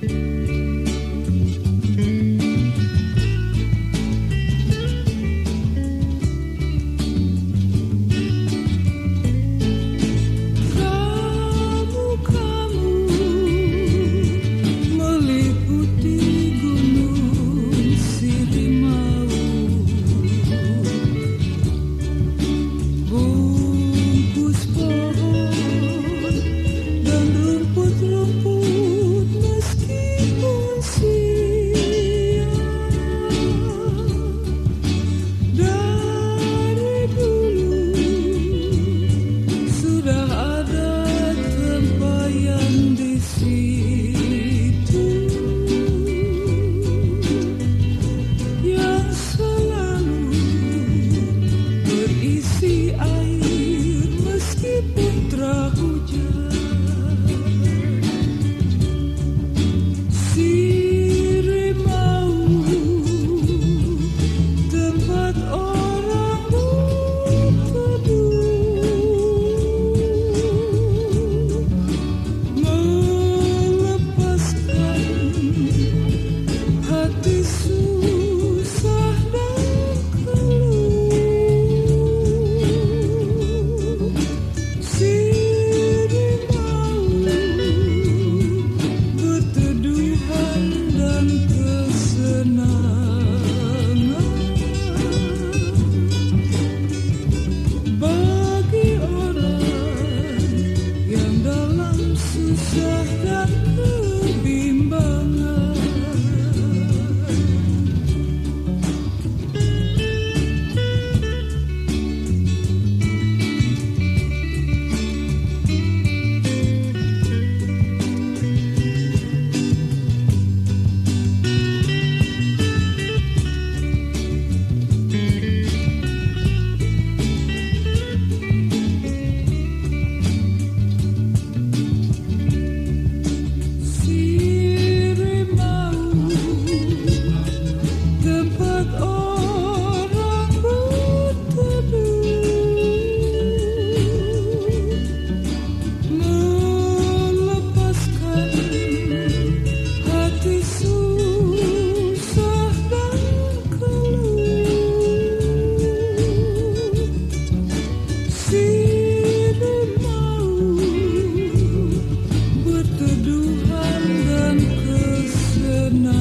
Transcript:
susah dan good night.